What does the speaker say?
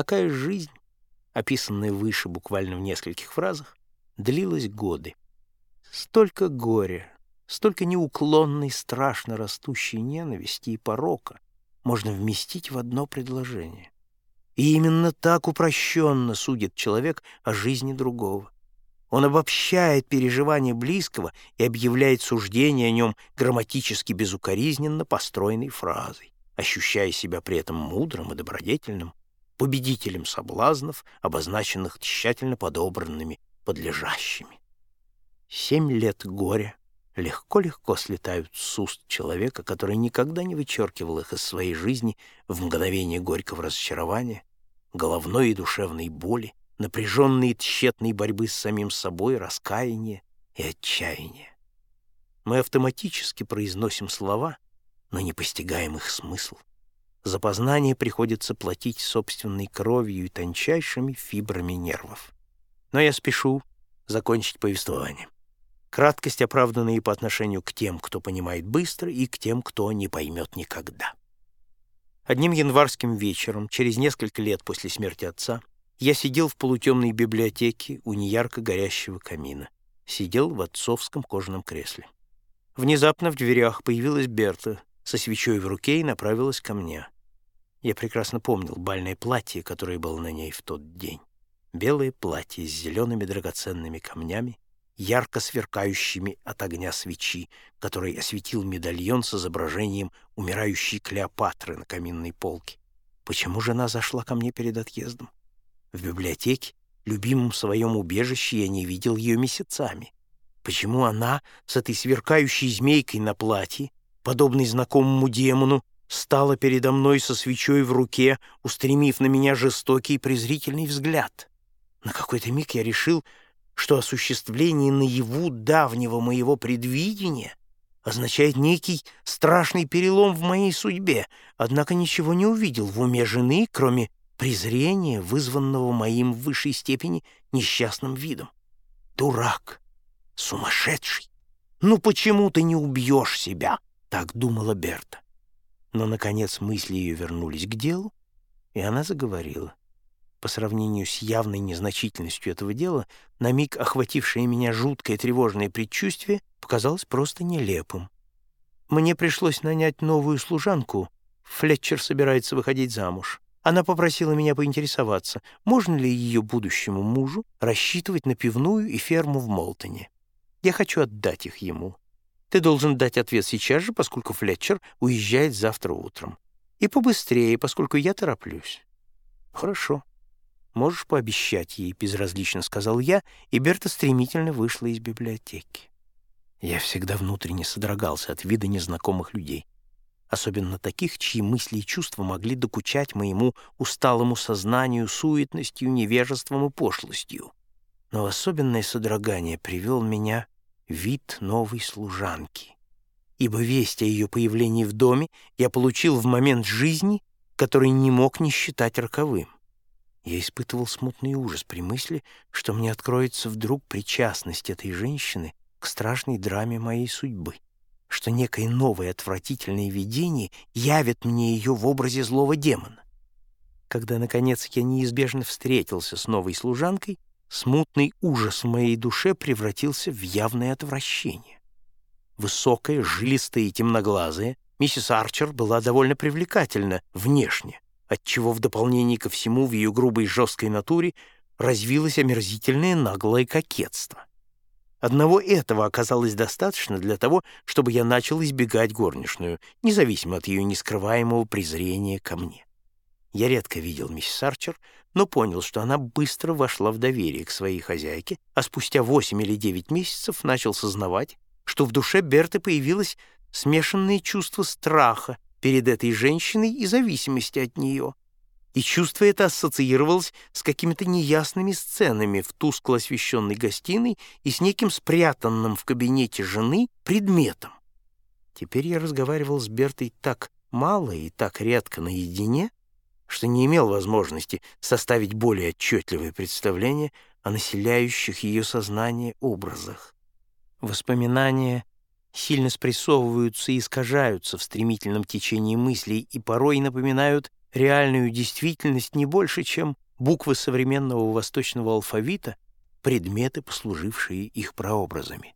Такая жизнь, описанная выше буквально в нескольких фразах, длилась годы. Столько горя, столько неуклонной, страшно растущей ненависти и порока можно вместить в одно предложение. И именно так упрощенно судит человек о жизни другого. Он обобщает переживания близкого и объявляет суждение о нем грамматически безукоризненно построенной фразой, ощущая себя при этом мудрым и добродетельным, победителем соблазнов, обозначенных тщательно подобранными подлежащими. Семь лет горя легко-легко слетают с уст человека, который никогда не вычеркивал их из своей жизни в мгновение горького разочарования, головной и душевной боли, напряженной и тщетной борьбы с самим собой, раскаяния и отчаяния. Мы автоматически произносим слова, но не постигаем их смысл. За познание приходится платить собственной кровью и тончайшими фибрами нервов. Но я спешу закончить повествование. Краткость оправдана и по отношению к тем, кто понимает быстро, и к тем, кто не поймет никогда. Одним январским вечером, через несколько лет после смерти отца, я сидел в полутемной библиотеке у неярко горящего камина. Сидел в отцовском кожаном кресле. Внезапно в дверях появилась Берта со свечой в руке и направилась ко мне. Я прекрасно помнил бальное платье, которое было на ней в тот день. Белое платье с зелеными драгоценными камнями, ярко сверкающими от огня свечи, который осветил медальон с изображением умирающей Клеопатры на каминной полке. Почему жена зашла ко мне перед отъездом? В библиотеке, любимом своем убежище, я не видел ее месяцами. Почему она с этой сверкающей змейкой на платье, подобной знакомому демону, стала передо мной со свечой в руке, устремив на меня жестокий и презрительный взгляд? На какой-то миг я решил, что осуществление наяву давнего моего предвидения означает некий страшный перелом в моей судьбе, однако ничего не увидел в уме жены, кроме презрения, вызванного моим в высшей степени несчастным видом. Дурак, сумасшедший. Ну почему ты не убьешь себя? Так думала Берта. Но, наконец, мысли ее вернулись к делу, и она заговорила. По сравнению с явной незначительностью этого дела, на миг охватившее меня жуткое тревожное предчувствие показалось просто нелепым. Мне пришлось нанять новую служанку. Флетчер собирается выходить замуж. Она попросила меня поинтересоваться, можно ли ее будущему мужу рассчитывать на пивную и ферму в Молтоне. Я хочу отдать их ему. Ты должен дать ответ сейчас же, поскольку Флетчер уезжает завтра утром. И побыстрее, поскольку я тороплюсь. Хорошо. Можешь пообещать ей, безразлично сказал я, и Берта стремительно вышла из библиотеки. Я всегда внутренне содрогался от вида незнакомых людей особенно таких, чьи мысли и чувства могли докучать моему усталому сознанию суетностью, невежеством и пошлостью. Но особенное содрогание привел меня вид новой служанки, ибо весть о ее появлении в доме я получил в момент жизни, который не мог не считать роковым. Я испытывал смутный ужас при мысли, что мне откроется вдруг причастность этой женщины к страшной драме моей судьбы что некое новое отвратительное видение явит мне ее в образе злого демона. Когда, наконец, я неизбежно встретился с новой служанкой, смутный ужас в моей душе превратился в явное отвращение. Высокая, жилистая и темноглазая, миссис Арчер была довольно привлекательна внешне, отчего в дополнение ко всему в ее грубой жесткой натуре развилось омерзительное наглое кокетство. Одного этого оказалось достаточно для того, чтобы я начал избегать горничную, независимо от ее нескрываемого презрения ко мне. Я редко видел миссис Арчер, но понял, что она быстро вошла в доверие к своей хозяйке, а спустя восемь или девять месяцев начал сознавать, что в душе Берты появилось смешанное чувство страха перед этой женщиной и зависимости от нее, и чувство это ассоциировалось с какими-то неясными сценами в тускло освещенной гостиной и с неким спрятанным в кабинете жены предметом. Теперь я разговаривал с Бертой так мало и так редко наедине, что не имел возможности составить более отчетливое представление о населяющих ее сознание образах. Воспоминания сильно спрессовываются и искажаются в стремительном течении мыслей и порой напоминают реальную действительность не больше, чем буквы современного восточного алфавита, предметы, послужившие их прообразами.